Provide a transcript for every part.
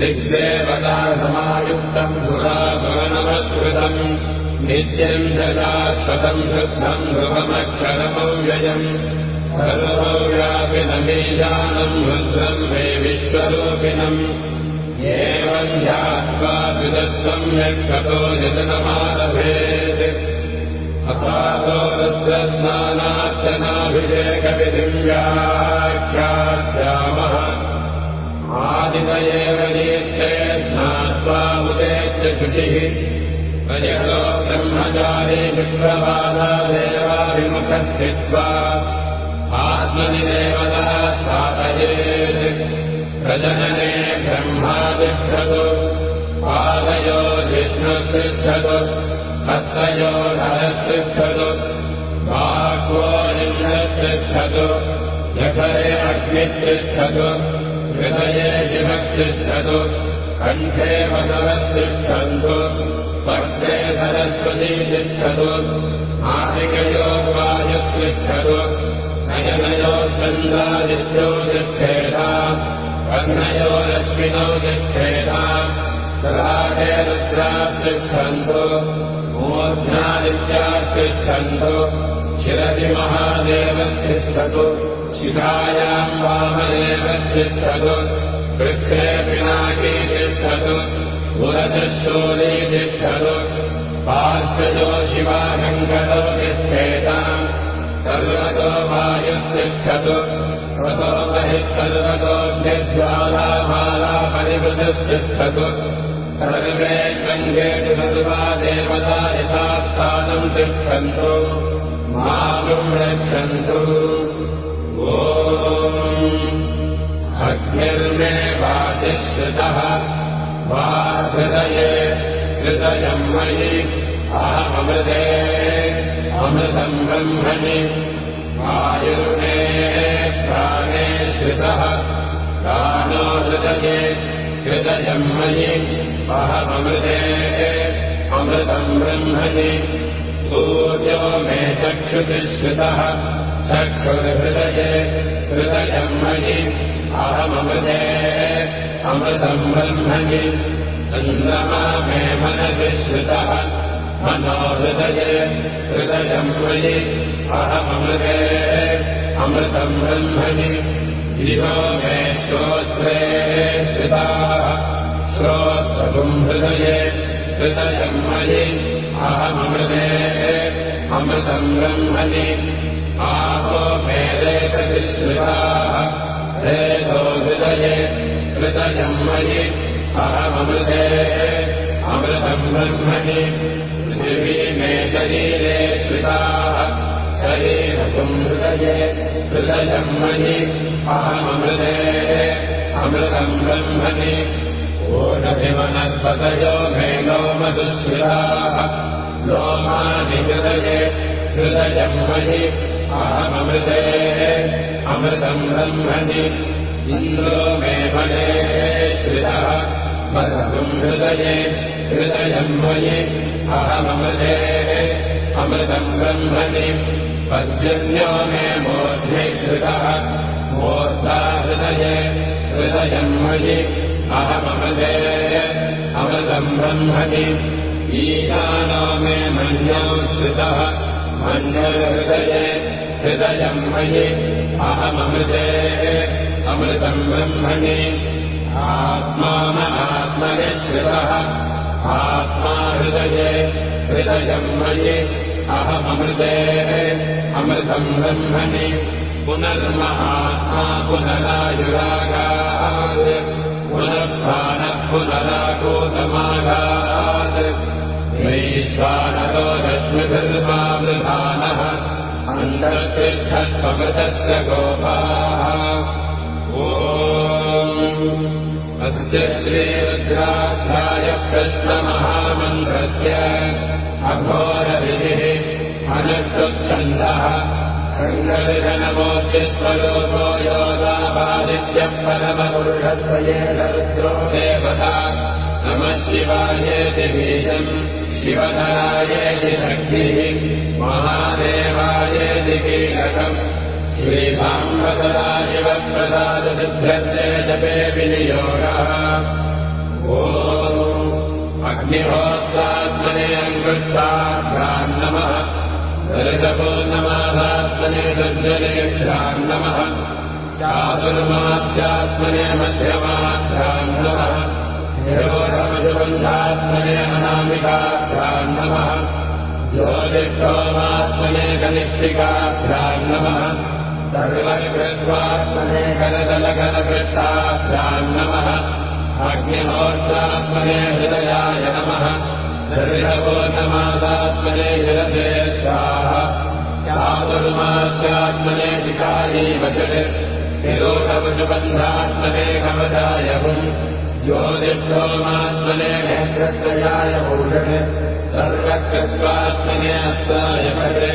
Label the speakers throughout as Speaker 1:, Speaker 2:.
Speaker 1: दिग्देवता समायुक्तम् सुराभवनवत्कृतम् नित्यम् जलाश्वतम् शुद्धम् ध्रुवमक्षरमव्ययम् सर्वव्यापिनमीजानम् रुद्रम् मे विश्वरूपिणम्। एवम् ध्यात्वा द्विदत्तम् यत्कतो यतनमालभेत् अथातो रुद्रस्नानार्चनाभिषेकविधिव्याख्यास्यामः आदितयेव दीर्थे स्नात्वा उदेत्य शुचिः। अजलो ब्रह्मचारी विप्रवादा देवाभिमुखस्थित्वा आत्मनिदेवता स्थापयेत् प्रजनने ब्रह्मादिच्छतु पादयो विष्णुतिच्छतु हस्तयो नरतिच्छतु भाग्वोनिन्द्रतिच्छतु जठरे अग्नितिच्छतु हृदये शिवतिच्छतु कण्ठे वसवतिच्छन्तु पत्रे सरस्वती तिच्छतु आदिकयो वायुतिच्छतु नयनयो चन्द्रादित्यो तिष्ठेता कर्णयो रश्मिनौ तिष्ठेता राधे रुद्रातिच्छन्तु मूर्ध्नादित्यातिच्छन्तु शिरसि महादेवतिष्ठतु शिखायाम् वामदेव तिष्ठतु पृष्ठे पिनाकी तिष्ठतु पुरजशूली तिष्ठतु पार्श्वजो शिवाशङ्करौ तिष्ठेताम् सर्वतो वायुतिष्ठतु ततो बहिः सर्वतोऽभ्यज्वालामाला परिवृतस्तिष्ठतु सर्वे शृङ्गेषु सर्वा देवता यथास्थानम् तिष्ठन्तु मागुम् रक्षन्तु वाचिश्रितः वा हृदये हृदयम् मयि अहमृते अमृतम् ब्रह्मणि। आयुर्मे प्राणे श्रितः। प्राणो हृदये हृदयम् मयि अहमृते अमृतम् ब्रह्मणि। सूर्यो मे चक्षुषि श्रितः। चक्षुर्हृदये हृदयम् मयि अहमृते अमृतम् ब्रह्मणि चन्द्रमा मे मनसि श्रितः मनोहृदये हृदयम् मयि अहमृते। अमृतम् ब्रह्मणि दिवो मे श्रोत्रे श्रिताः श्रोत्रगुम् हृदये हृदयम् मयि अहमृते। अमृतम् ब्रह्मणि आपो मे रेतति श्रिताः रेतो हृदये हृदयम् मयि अहमृते अमृतम् ब्रह्मणि पृथिवी मे शरीरे श्रिताः शरीरकुम् हृदये हृदयम् मयि अहमृते अमृतम् ब्रह्मणि। ओनभिवनत्पतयो मे लोमधुस्मृताः लोमानि हृदये हृदयम् मयि अहमृते अमृतम् ब्रह्मणि इन्द्रो मे मने श्रितः। मधुम् हृदये हृदयम् मयि। अहमृते अमृतम् ब्रह्मणि। पर्जन्यो मे मूर्ध्नि श्रितः। मूर्धा हृदये हृदयम् मयि। अहमृते अमृतम् ब्रह्मणि। ईशानो मे मन्यो श्रितः। मन्यहृदये हृदयम् मयि। अहमृते अमृतम् ब्रह्मणि आत्मा आत्मनि श्रितः आत्मा हृदये हृदयम् मयि। अहमृते अमृतम् ब्रह्मणि। पुनर्महात्मा पुनरायुरागात्। पुनर्भानः पुनराकोतमागात् वैश्वानरो रश्मिधर्मावृधानः अन्तर्तिष्ठत्वमृतस्य गोपाः। ओ अस्य श्रीरुद्राध्याय प्रश्नमहामन्त्रस्य अघोरविधिः अनस्तुच्छन्दः रङ्गविधनमोद्यस्वरूपो योगादित्यः परमपुरुषत्वयेन रुद्रो देवता। नमः शिवायेति बीजम् शिवधरायेति शक्तिः। महादेवायेति कीलकम् श्रीभाम्बतरा जपे विनियोगः। ओ अग्निहोत्रात्मने अङ्गुष्ठाभ्याम् नमः दर्शपूर्णमासात्मने दर्जनेभ्याम् नमः चातुर्मास्यात्मने मध्यमाभ्याम् नमः हिरोधमजुबन्धात्मने अनामिकाभ्याम् नमः ज्योतिष्ठोमात्मने कनिष्ठिकाभ्याम् नमः सर्वकृत्वात्मने करदलकलकृष्टाभ्याम् नमः अग्निहोत्रात्मने हृदयाय नमः चातुर्मास्यात्मने शिखायै वचत् हिरोधवजुबन्धात्मने कवचाय पुम् ज्योतिष्ठोमात्मने नेत्रत्रयाय भूषणे सर्वकृत्वात्मने अस्ताय पटे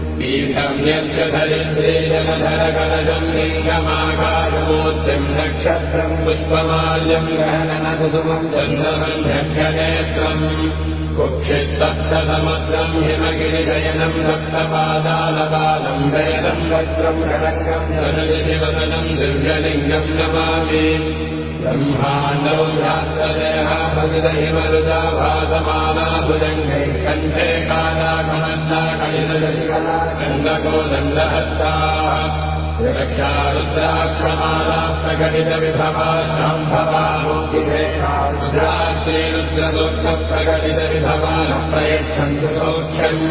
Speaker 1: पुष्पमाल्यम् गहननकुसुमम् चन्द्रमम् झक्षनेत्रम् कुक्षिस्तप्तसमुद्रम् हिमगिरिजयनम् सप्तपादालपालम् वक्त्रम् शरङ्गम् जनदिवदनम् दिव्यलिङ्गम् नमामि ब्रह्माण्डौ यात्रदेहा भगिदहिमरुदा भासमाना भुजङ्गै कण्ठे कालाकमन्दा कलिदशिकला कण्डको दण्डहस्ताः रक्षारुद्राक्षमाला प्रकटितविभवा शाम्भवा रुद्रा श्रीरुद्रदुःखप्रकटितविभवा न प्रयच्छन्तु सौख्यम्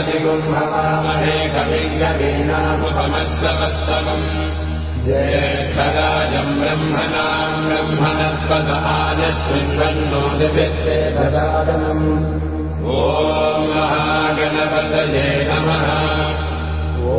Speaker 1: गणपतिगुम्भवामहे कविङ्गवीनामुपमश्रवत्तमम् ज्येष्ठराजम् ब्रह्मणाम् ब्रह्मणस्पदानश्विन्वन्नोदिभित्ते ददादनम् ॐ महागणपतये नमः। ॐ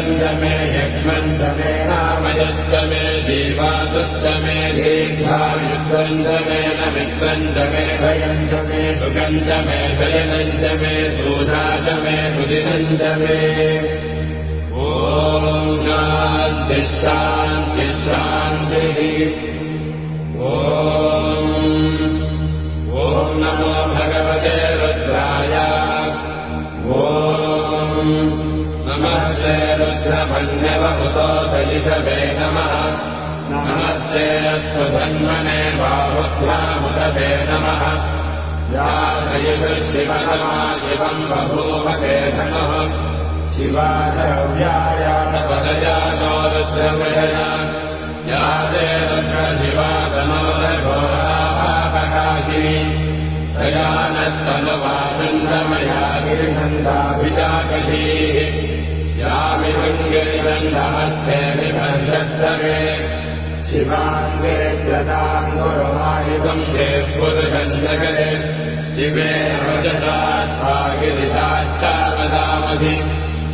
Speaker 1: प्रसोस्तमे देदञ्जमे भयस्तमरतञ्जमे मृतञ्जमे यक्ष्मन्तमे नामयस्तमे देवासुस्तमे दीर्घायुत्वञ्जमे न मित्रञ्जमे भयञ्जमे सुगन्धमे शयनञ्जमे दूराजमे सुदिनञ्जमे। ॐ शान्तिशान्तिशान्तिः ॐ दलितवे नमः नमस्ते अस्तुधन्मने बाहुभ्यामुदवे नमः। यादयुशिवनमा शिवम् बभूवते नमः। शिवादव्यायातपदयानो रुद्रमृदया यादे रुद्रशिवादनोरघोराभापकाशिनी दयानस्तनुवाचन्द्रमया गिरिछन्दाभिजागधीः यामिहङ्गिरिबन्धमस्ते विभर्षस्तमे शिवाङ्गे प्रदाम् गुरुमायुगम् चेत् पुरुषम् जगते दिवे रजसात्भागिरिशाच्छा वदामधि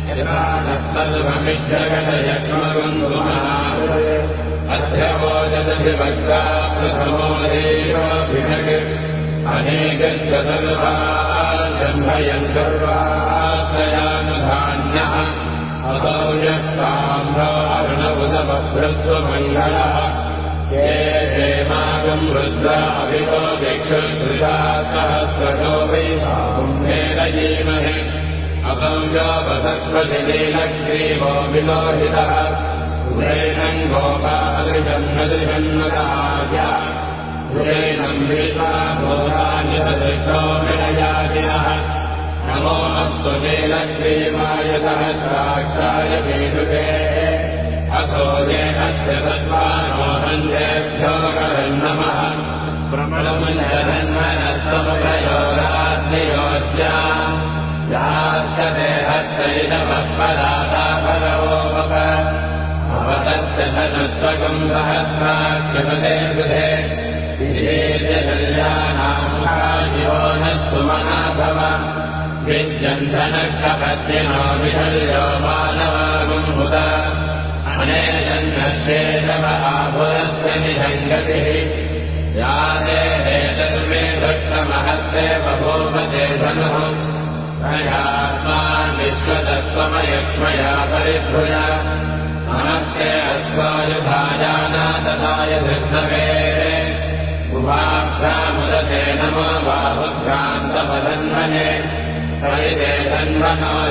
Speaker 1: यथा नः सर्वमिद्रगतयक्ष्मगुरुमः अध्यवोजदभिभक्ता प्रथमो देवाभिनग् अनेकश्च सर्वाः जन्मयन् सर्वाश्रयानुधान्यः असौ यः हेमागम् वृद्धाभितो दिक्षुश्रुता सहस्रशो वै साकुम्भेन जीमहे असौ योपसत्त्वजलेलग्रीवो विलोहितः सुरेणम् गोपादृशन्नदृशन्नदाय सुरेणम् विश्वा गोपान्यदृष्टो विनयादिनः नमो अस्तुजेलग्रीवाय सहस्राक्षाय वेदुके अथो येनस्य तत्त्वानोहन्येभ्यो नमः। प्रबलमञ्जन्मनस्तमुखयोराज्ञयोश्च यास्तते हस्तैलमत्पदातापरवोपक अवतस्य धनुत्वकम् सहस्राक्षपदे गृहे विशेषकल्याणामुखादिवो न सुमनाभव विद्यन्धनक्षपत्यनो विहल्यो मानवागुम्भुत अनेजन्धस्येतमहाभुरस्य निषङ्गतिः या ते हेतर्मे भक्तमहत्ते बभूपते धनुः। प्रयात्मान् विश्वतत्त्वमयक्ष्मया परिभृजा नमस्ते अस्मायुभाजाना तथाय धृष्णवे उभाभ्रामुदते नमो बाहुभ्रान्तपदन्वने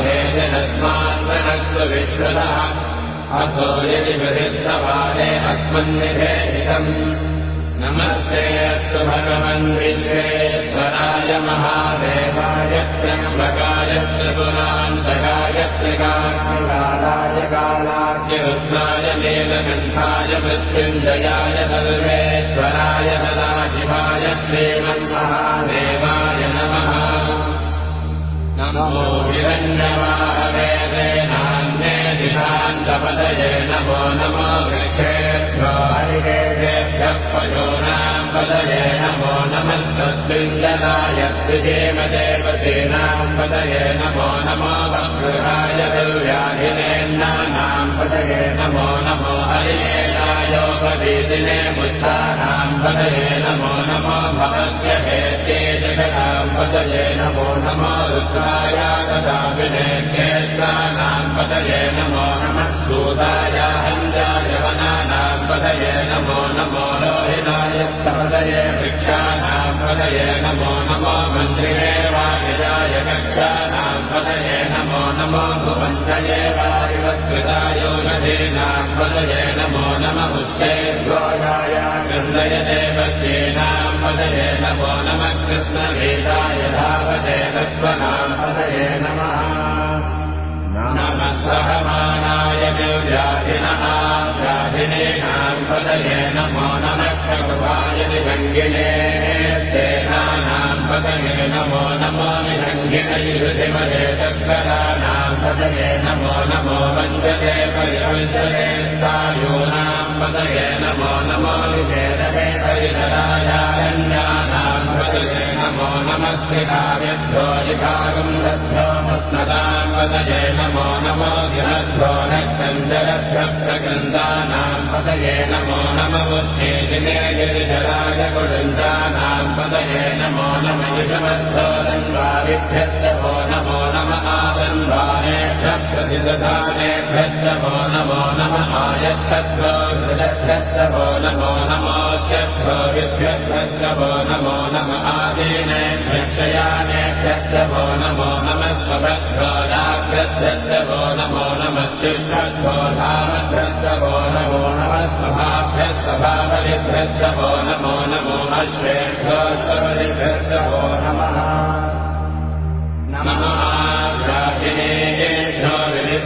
Speaker 1: हेजनस्मान्वनत्व विश्वतः अथो यदि विहिस्तवादे अस्मन्निधेहितम्। नमस्ते अस्तु भगवन् विश्वेश्वराय महादेवाय त्र्यम्बकाय त्रिपुरान्तकाय त्रिकालाय कालाख्यरुद्राय नीलकण्ठाय मृत्युञ्जयाय सर्वेश्वराय सदाशिवाय श्रीमन्महादेवाय नमः नमो विरञ्जमाहवेदेनान्ये दिशान्तपदये नमो नमो वृक्षेभ्यो हरिकेभ्यः पयोनाम् पदये नमो नमस्तद्विन्दनाय त्रिजेमदेवसेनाम् पदये नमो नमो वगृहाय दुर्व्याधिनेन्नानाम् पदये नमो नमो हरिणेनायोगवीदिने मुष्टानाम् पदये नमो नमो भवस्य हेत्ये जगताम् पदये नमो नमो रुद्राय कदाविने क्षेत्राणाम् पदये नमो नमः सूताय हञ्जाय वनानाम् पदये नमो नमो लोहिताय पदये वृक्षाणाम् पदये नमो नमो मन्त्रिणे वायजाय कक्षाणाम् पदये नमो नमो भुवन्तये वायुवत्कृतायो नदीनाम् पदये नमो उच्चैर्गोजाय देवत्येनाम् पदये नमो नमः धावते तत्त्वनाम् पदये नमः नमः सहमानाय निर्व्याधिनः व्याधिनेनाम् पदये नमो नमः कृपाय निभङ्गिने सेनानाम् पदये नमो नमो निभङ्गिनैरुधिमदे तत्कराणाम् पदये नमो नमो वञ्चते परिवञ्चते स्थायूनाम् पदये नमो नमो निषेदते परिधरायारण्यानाम् पदये नमो नमस्कृताभ्यो विभागम् दभ्योमस्मदाम् पदये नमो नमो गिरभ्यो नक्षञ्जरभ्यप्रगन्धानाम् पदये नमो नमवस्ते दिने गिरिजराय कुडञ्जानाम् पदये नमो नम नमो नम आदन्वानेभ्यः प्रतिदधानेभ्यस्तभो नमो नम आयच्छद्भो हृदभ्यस्तभो नमो नमोऽस्यभ्यो विभ्यभ्यस्तभो नमो नम आदीनेभ्यक्षयानेभ्यस्तभो नमो नमः स्वभद्भ्यो लाभ्यस्तभो नमो नमस्तिभ्यद्भो धामभ्यस्तभो नमो नमः स्वभाभ्यस्तभावलिभ्यस्तभो नमो नमो अश्वेभ्यो स्वलिभ्यस्तभो नमः नमः े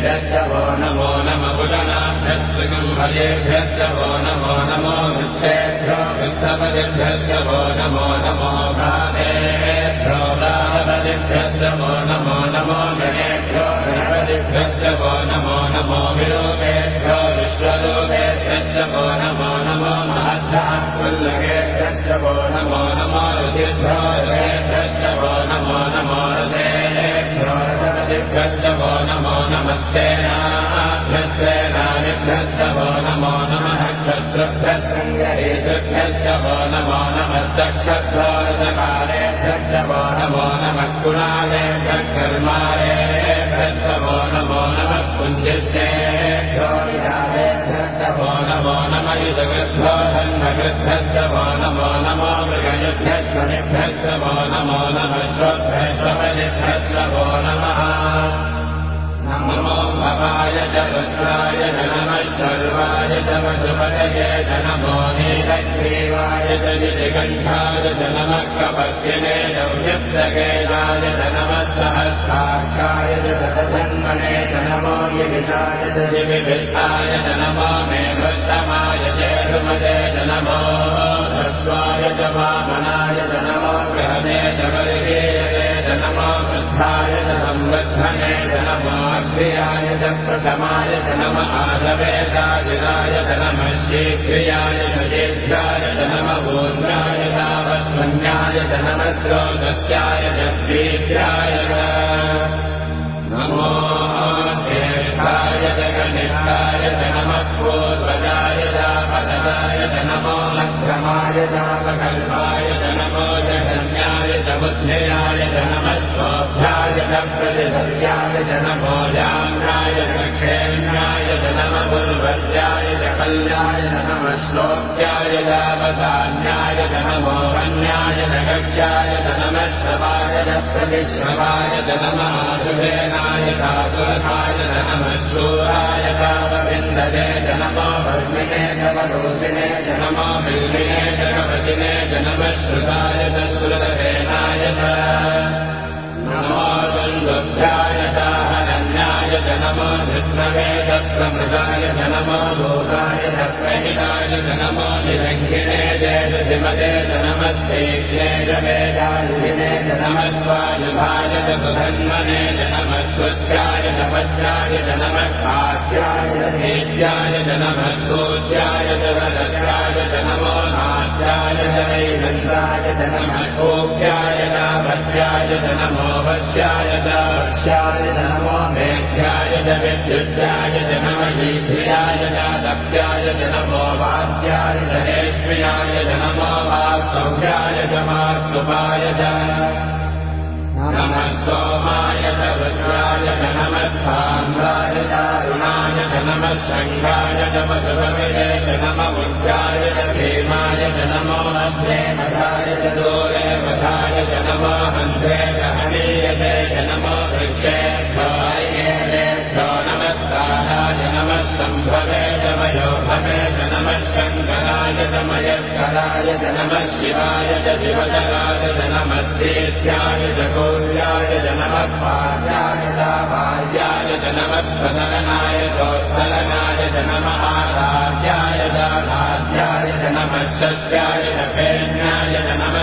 Speaker 1: छष्ट वनमानमगणा भक्तृम्भजे छष्टवनमानमृषे भष्टादे छष्टवनमानमो गणे छष्टवानमानमविलोके च विश्वलोके छष्ट बनमानमध्यात्मलगे छष्टवानमान मारु छष्टवन मारु भवान नमस्तेनाभ्यस्तेनानिभ्यस्तवो नमो नमः क्षत्रुभ्यस्तङ्गहेतुभ्यस्तवो नमो नमश्चक्षद्वारकालेभ्यस्तवो नमो नमः कुणालेभ्यः कर्मालेभ्यस्तवो नमो नमः पुञ्जिते क्षोरिकालेभ्यस्तवो नमो नम युजगृभ्यो धन्मगृभ्यस्तवो नमो नमो मृगयुभ्यश्वनिभ्यस्तवो नमो नमः श्वभ्यश्वनिभ्यस्तवो नमः कपत्यने दौर्यप्तकेशाय च नमः सहस्राक्षाय च शतजन्मने च नमो यविषाय च जिविभित्ताय च नमो मे वृत्तमाय च रुमदे च नमो ह्रस्वाय च वामनाय च नमो गृहणे च वर्गेयते च नमो वृद्धाय च संवृद्धने च नमो अग्र्याय च प्रथमाय च नम आदवेदाजिराय च नमः शीघ्रियाय च दीर्घाय च नम ऊर्ध्वाय तावत्मन्याय च नमः श्रोतस्याय च दीर्घाय च नमो ज्येष्ठाय च कनिष्ठाय च चापददाय च नमो चापकल्पाय च जगन्याय च नमः स्वोभ्याय च प्रतिसत्याय च नमो जाम्याय च कल्याय च नमः श्लोक्याय चावधान्याय च कक्ष्याय च नमः श्रवाय च प्रतिश्रवाय च नमः शुभेनाय चातुरथाय च नमः शूराय चावविन्दते च च बुधन्मने च नमः स्वच्छाय च पच्याय च नमः खाद्याय च भेद्याय च नमः सोद्याय च वरस्याय च नमो नाट्याय च वैनन्दाय च नमः कोप्याय च भद्याय च नमो वश्याय च वश्याय च नमो मेघ्याय च विद्युत्याय च नमः लीभ्याय च दप्याय च नमो वाद्याय च हेष्म्याय च नमो वाक्सव्याय च वाक्सुपाय च नमः च नमः च नमः शङ्खाय च पशुपतये च नम उद्याय च दोरे मठाय मयस्कराय च नमः शिवाय च शिवचराय च नमस्तेध्याय च कौल्याय च नमः पार्याय च भार्याय च नमः प्रदलनाय चोत्तलनाय च नमः आराध्याय च आराध्याय च नमः सत्याय च पेण्याय च नमः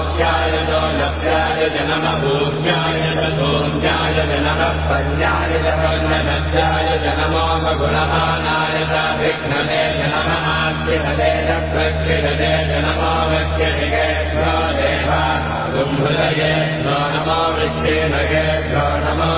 Speaker 1: नमो लोक्याय च लभ्याय च नमः भूम्याय च धूम्याय च नमः पञ्चाय च पर्णदत्याय च नमो गुणमानाय च विघ्नते च नमः प्रक्षिहते च नमो देवाहृदये नो नमो नमो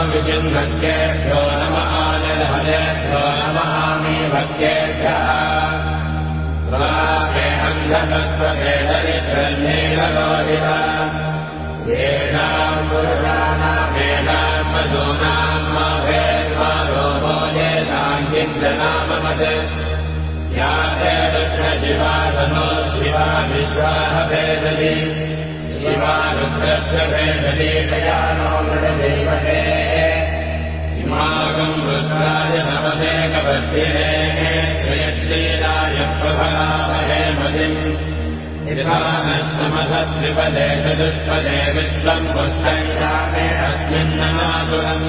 Speaker 1: पुरुषाणामेषाम् मधूनाम् मभेद्वारोपो येषाम् किञ्चनाममत् या ते रुद्रशिवाधनो शिवा विश्वाः भेदति शिवा रुद्रस्य भेदति दयानो मृडदेवते इमागम् रुद्राय नवदेकवर्तिने श्रयश्रीराय प्रभलामहे मदिम् यथानश्रमधत्रिपदे चतुष्पदे विश्वम् पुष्टङ्गामे अस्मिन्नमातुरम्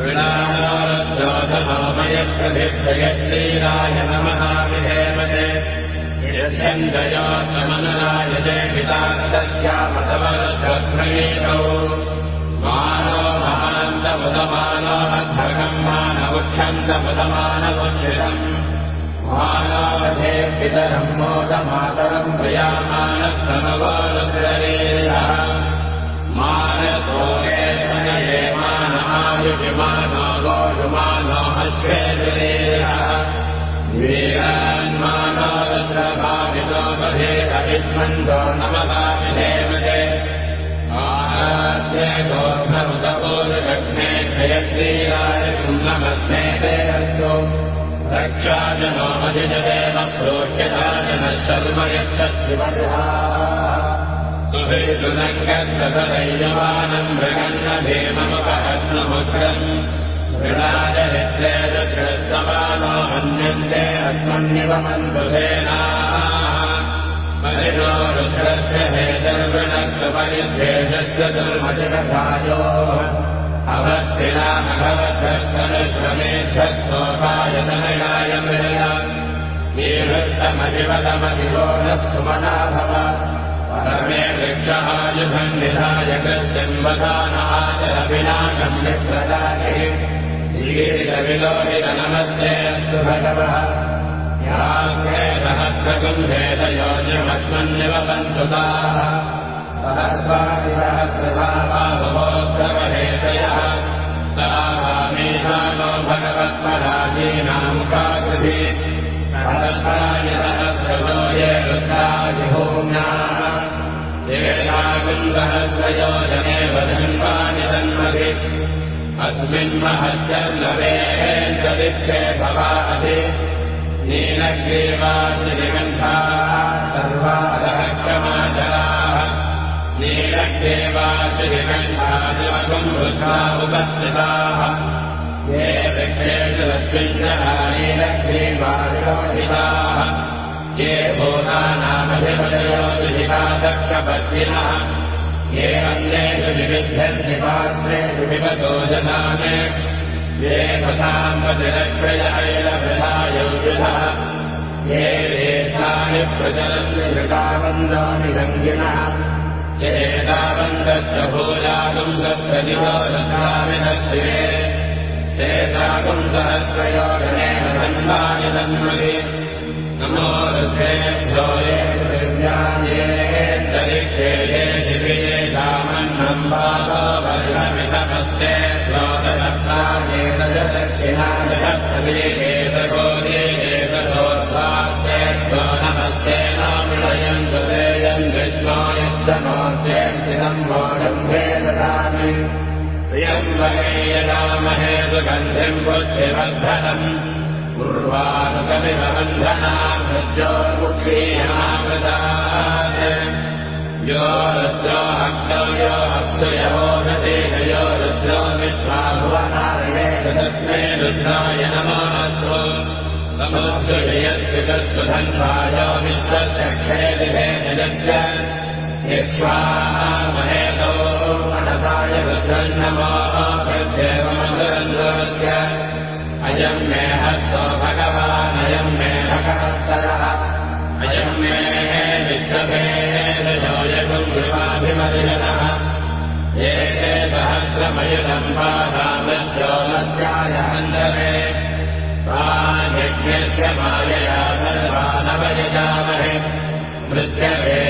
Speaker 1: ृणामयप्रधिप्रयत्रीराय नमः विधेमते यस्यन्तयोत्तमनराय जय पिता तस्यामतवरध्वग्नयेतौ मानो महान्तमुदमानो अध्वगम् मानवुक्षन्तमुदमानवुक्षितम् मानवधे पितरम् मोदमातरम् प्रियामानस्तमवोदरेः मानतो ये मानमायुषमानो गोषुमानो वीरान्मानो तत्र भावितो अविस्मन्दो नमभाविदेवते। आराध्ये गोभमुदपोरुघ्ने जयत्रीराय नमस्मे ते अस्तु रक्षाजनो मजिजदेव प्रोच्यताजनः शर्म यच्छत्रिवरुहा सुभिसुनङ्गतदैयमानम् मृगन्न भीममुपहत्नमुग्रम् मृणाजनित्येतमानो मन्यन्ते अस्मन्निव मन्धुसेनामरिणो रुद्रस्य हेतर्वणस्य परिद्वेषस्य दुर्मजकथायो न सुमना भव परमे वृक्षायुधम् निधाय गच्छन्वधानाचरविनाशम् निप्रदाये ीरविलोहितनमस्ते अस्तु भगवः याग्रे सहस्रकुम्भेदयोजमस्मन्निवपन्तुताः सहस्वादिसहस्रभावोत्सवहेतयः भगवत्पराजीनामुखाकृति सहस्राय सहस्रयो ये रुद्रादिभूम्याः येनाकुन्दहस्रयोजने वदन्वानि तन्मति अस्मिन् महत्यर्लवेक्षे भवादि नीलग्रेवाश्रिगन्धाः सर्वादहक्षमाचलाः नीलग्रेवाश्रिगन्धादिवकम् वृथा उपस्थिताः ये वृक्षेषु लक्ष्मिञ्जः नीलग्रीवादिलोहिताः ये भूतानामधिपदयोजितादक्षपत्निनः ये अन्येषु विविध्यन्तिपात्रेषु विपतो जनान् ये प्रचलन्ति कृताबन्धानि रङ्गिनः ये एतावन्दस्य भूयागुम् तत्प्रतिभोदशामिनस्तिरे चेतागुम् सहस्रयोजनेन सन्धानि तन्मति नमो ऋषेभ्यो ये पृथिव्याये तरिक्षे ये दिविजे सामन्नम् वातो वर्णमितमस्ते श्रोतसप्ताहेतज दक्षिणादशप्रतिकेतकोदीकेतोद्वास्ते बुद्धिवर्धनम् पूर्वानुगमिवबन्धना मृत्योर्मुक्षीयमावृता यो रुद्रो अग्नौ यो अक्षयवो गतेयो रुद्रो विश्वाभुवनारणे तस्मै रुद्राय नमोऽस्तु। नमोऽस्तु जयस्थितस्तु धन्वायो विश्वस्य क्षेदिभे जगस्य यक्ष्वामहेतो प्रत्येवमसरन्द्रस्य अयम् मे हस्तो भगवानयम् मे भगवत्तरः। अयम् मे पादामृत्योमस्याय हन्दरे यज्ञस्य मायया सर्वानवयजामहे मृत्यवे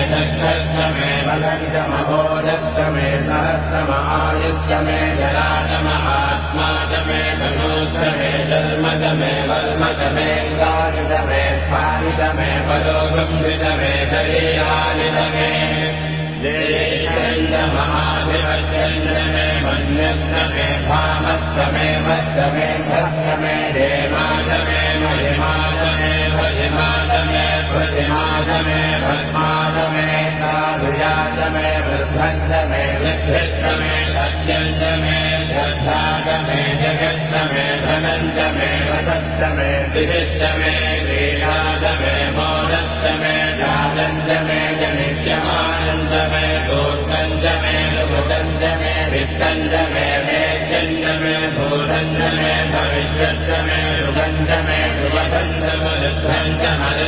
Speaker 1: क्रतुश्च मे स्वरश्च मे मे मे पाणस्तमे ज्ञानस्तमे दुत्तमे चित्तन्तमहादीनन्दमे वाक्समे मनस्तमे दक्षस्तमे श्रोत्तन्तमे दक्षस्तमे बलन्तमहोदस्तमे सहस्तमहायुस्तमे जलातमहात्मातमे मनोस्तमे जन्मतमे वर्मतमे गायतमे स्वामितमे पदोगम्भितमे शरीरानितमे महाभिवर्चन्दमे मन्यस्तमे भामस्तमे मस्तमे भस्तमे देवादमे मे वृक्षस्तमय अत्यन्त मे दशामे जगस्तमय धनन्त मे वसन्तमे विहिष्टमे वेलादमे मोदत्त मे दादन्त मे जनिष्यमानन्दमे गोकञ्ज मे बोगञ्च मे वित्त मे वैद्यन्द मे गोतञ मे भविष्यस्त मे गृहपञ्चम लृपञ्चमऋ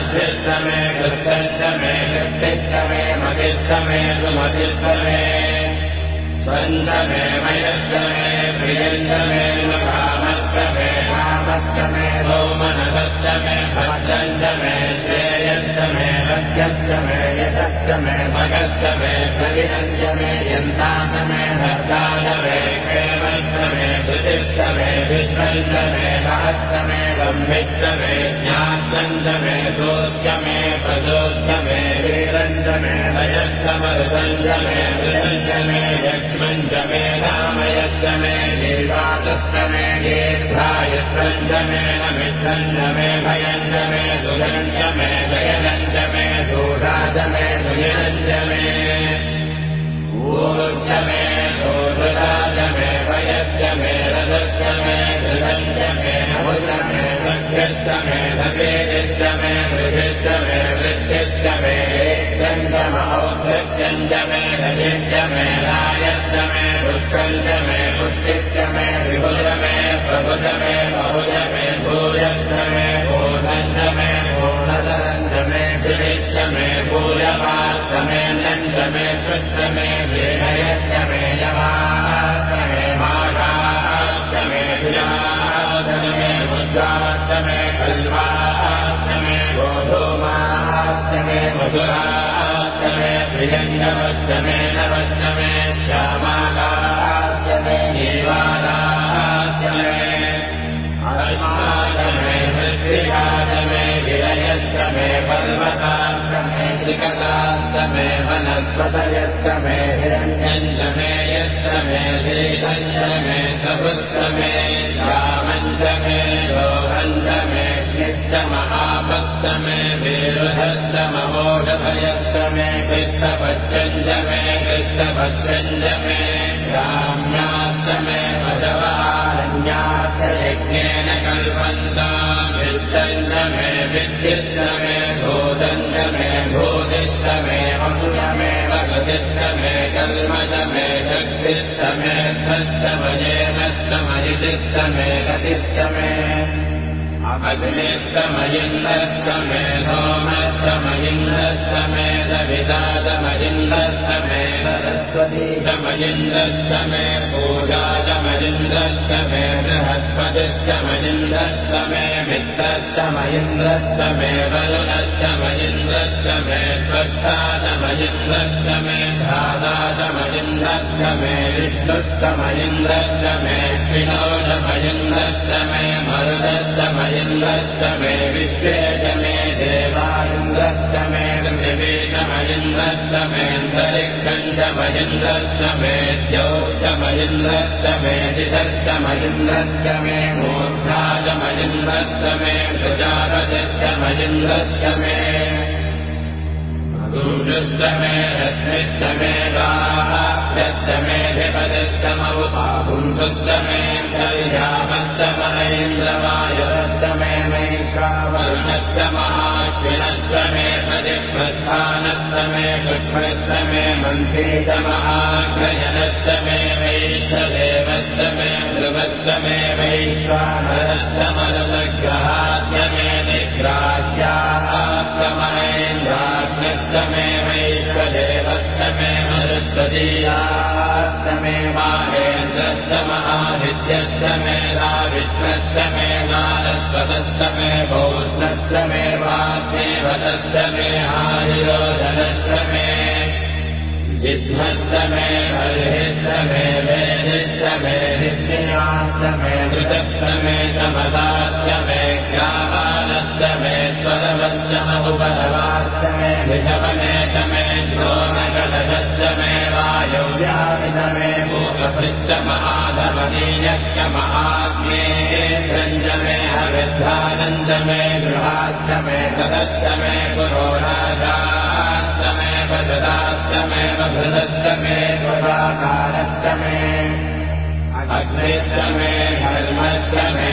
Speaker 1: मे दुर्गन्त मे वृत्तिस्त मे महिष्टमे तु महित मे स्वन्त मे मयस्तमे मृगन्तमे तुमस्तमे पामस्तमे सोमनसप्तमे भाचन्त मे श्रेयस्त मे मध्यस्तमे वृद्धन्तमे वृद्धिस्तमे सत्यन्तमे श्रद्धागमे जगत्तमे धनन्तमे वसत्तमे विशिष्टमे क्रीडादमे मोदस्तमे जातन्तमे गणिष्यमानन्दमे गोत्कन्दमे लघुकन्दमे वित्तन्दमे वेद्यन्दमे भूदन्दमे भविष्यत्तमे सुगन्धमे सुवसन्दमरुद्धन्तमरुद्धिस्तमे कृत्कन्दमे कृत्तिस्तमे मतिस्तमे सुमतिस्तमे स्वन्दमे मयस्तमे प्रियन्दमे कामस्तमे कामस्तमे सोमनसस्तमे भक्तन्दमे श्रेयस्तमे भक्त्यस्तमे यतस्तमे भगस्तमे प्रविनन्दमे यन्तातमे दयनञ्जमे दोषादमे दुयनञ्जमे ऊर्जमे दोषराजमे भयज्जमे रजस्तमे धृदञ्जमे नभुजमे सभ्यस्तमे सभेदिष्टमे वृषिष्टमे वृष्टिष्टमे गञ्जमौद्धत्यञ्जमे रजिष्टमे रायस्तमे पुष्कञ्जमे पुष्टिष्टमे विभुजमे प्रभुजमे बहुजमे भूयस्तमे बोधञ्जमे भूयपास्तमे नन्दमे कृष्णमे वेणयस्तमे वनस्पतयस्तमे हिरण्यञ्जमे यस्तमे श्रीकञ्जमे सपुस्तमे श्यामञ्जमे लोहञ्जमे निश्चमहाभक्तमे वीरुधस्तमोढभयस्तमे कृष्णपच्छञ्जमे कृष्णपच्छञ्जमे ग्राम्यास्तमे पशवारण्यार्थयज्ञेन कल्पन्ता विद्दण्डमे विद्युष्टमे भूदण्डमे ध्वस्तमयेनस्तमयितिष्टमे गतिष्टमे अग्निस्तमयिन्दस्तमे सोमस्तमयिन्दस्तमे दविदादमयिन्दस्तमे सरस्वतीतमयिन्दस्तमे पूजातमयिन्दस्तमे बृहस्पतिस्तमयिन्दस्तमे मित्रस्तमयिन्दस्तमे वरुणस्तमयिन्दस्तमे स्वस्थातमयिन्दस्तमे धादातमयिन्दस्तमे विष्णुस्तमयिन्दस्तमे श्विनोदमयिन्दस्तमे मरुदस्तमयिन्दस्तमे विश्वेशमे देवायुन्दस्तमे पृथिवीतमयिन्दस्तमेऽन्तरिक्षञ्चमयिन्दस्तमे द्यौश्चमयिन्दस्तमे दिशस्तमयिन्दस्तमे मूर्धाजमयिन्दस्तमे प्रजापतिश्चमयिन्दस्तमे दूषस्तमे रश्मिस्तमे गाहाभ्यस्तमेऽधिपतिस्तमवुपापुंसुत्तमे कल्यामस्तमहेन्द्रवायुरस्तमे मैषावरुणस्तमहाश्विनस्तमे प्रतिप्रस्थानस्तमे पुष्पस्तमे मन्त्रीतमहाग्रयनस्तमे वैश्वदेवस्तमे ध्रुवस्तमे वैश्वानरस्तमरुदग्रहाद्यमे इन्द्रस्य महादित्यस्य मेधा विश्वस्य मे नारस्वतस्य मे बौद्धस्य मे वाग्देवतस्य मे आयुरोधनस्य मे विध्वस्य मे हरिश्च मे वेदिश्च मे निश्चयाश्च मे मृतस्य मे मे ग्रामानस्य मे मे विषमने मे भूतपृच्च महाधमनीयश्च महाज्ञे रञ्ज मे हविद्धानन्द मे गृहाश्च मे तदश्च मे पुरोणाशाश्च मे भजदाश्चमेव भृदश्च मे त्वदाकारश्च मे अग्निश्च मे धर्मश्च मे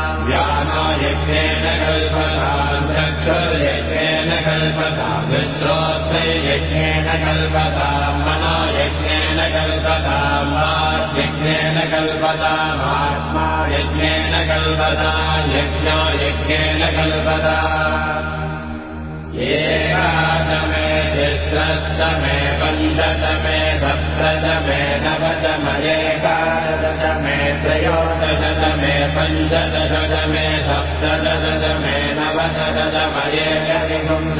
Speaker 1: कल्पताम् विश्रोत्रे यज्ञेन कल्पताम् मनो यज्ञेन वाग्यज्ञेन कल्पतामात्मा यज्ञेन कल्पताम् यज्ञो यज्ञेन कल्पताम्। एकादमे तिस्रश्च मे पञ्चत मे सप्तत मे नवत मयेकादशत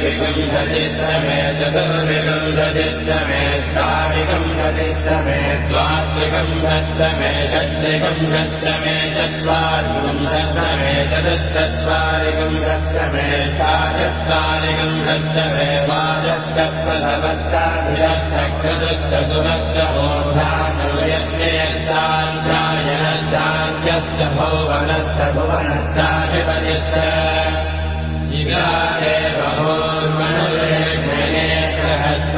Speaker 1: मे पञ्चविपुंसतिश्च मे सप्तविपुंसतिश्च मे नवविपुंसतिश्च मयेकत्रिपुंसश्च मे त्रयत्रिपुंसश्च मे ततश्च मे स्तौत मे द्वादश मे षोडश मे विपुंसतिश्च मे चतुर्विपुंसतिश्च मे ष्टाविपुंसतिश्च मे द्वात्रिपुंसश्च मे षट्रिपुंसश्च मे चत्वारिपुंसश्च मे चतुश्चत्वारिपुंसश्च मे षाचत्वारिपुंसश्च मे पादश्च भुवनश्चाधिपतिश्च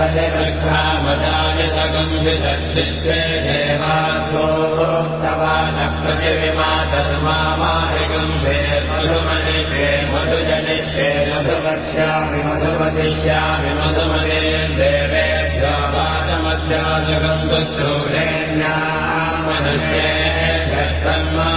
Speaker 1: बृहस्पतिवृक्षामदायतगुम्भिषद्विश्वे देवासोक्तवान प्रतिविमातर्मामारिगुम्भे मधुमनिषे मधुजनिष्ये मधुवक्ष्यामि मधुमतिष्यामि मधुमदे देवेभ्यो वाचमध्याजगम् शुश्रूरेण्याम् मनुष्ये तन्मा